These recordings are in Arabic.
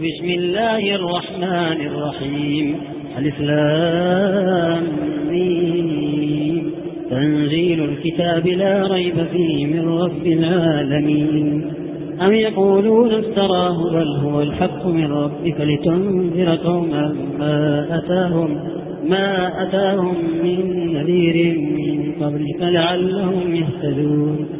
بسم الله الرحمن الرحيم. الإسلام تنزيل الكتاب لا ريب فيه من رب العالمين. أم يقولون افتراه بل هو الحق من ربك لتنذر قوما ما أتاهم ما أتاهم من نذير من قبلك لعلهم يهتدون.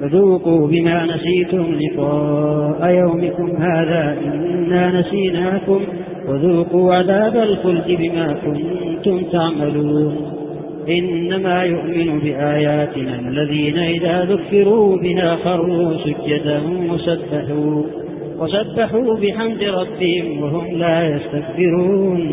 فذوقوا بما نسيتم لقاء يومكم هذا إنا نسيناكم وذوقوا عذاب الخلد بما كنتم تعملون إنما يؤمن بآياتنا الذين إذا ذكروا بها خروا سجدا وسبحوا وسبحوا بحمد ربهم وهم لا يستكبرون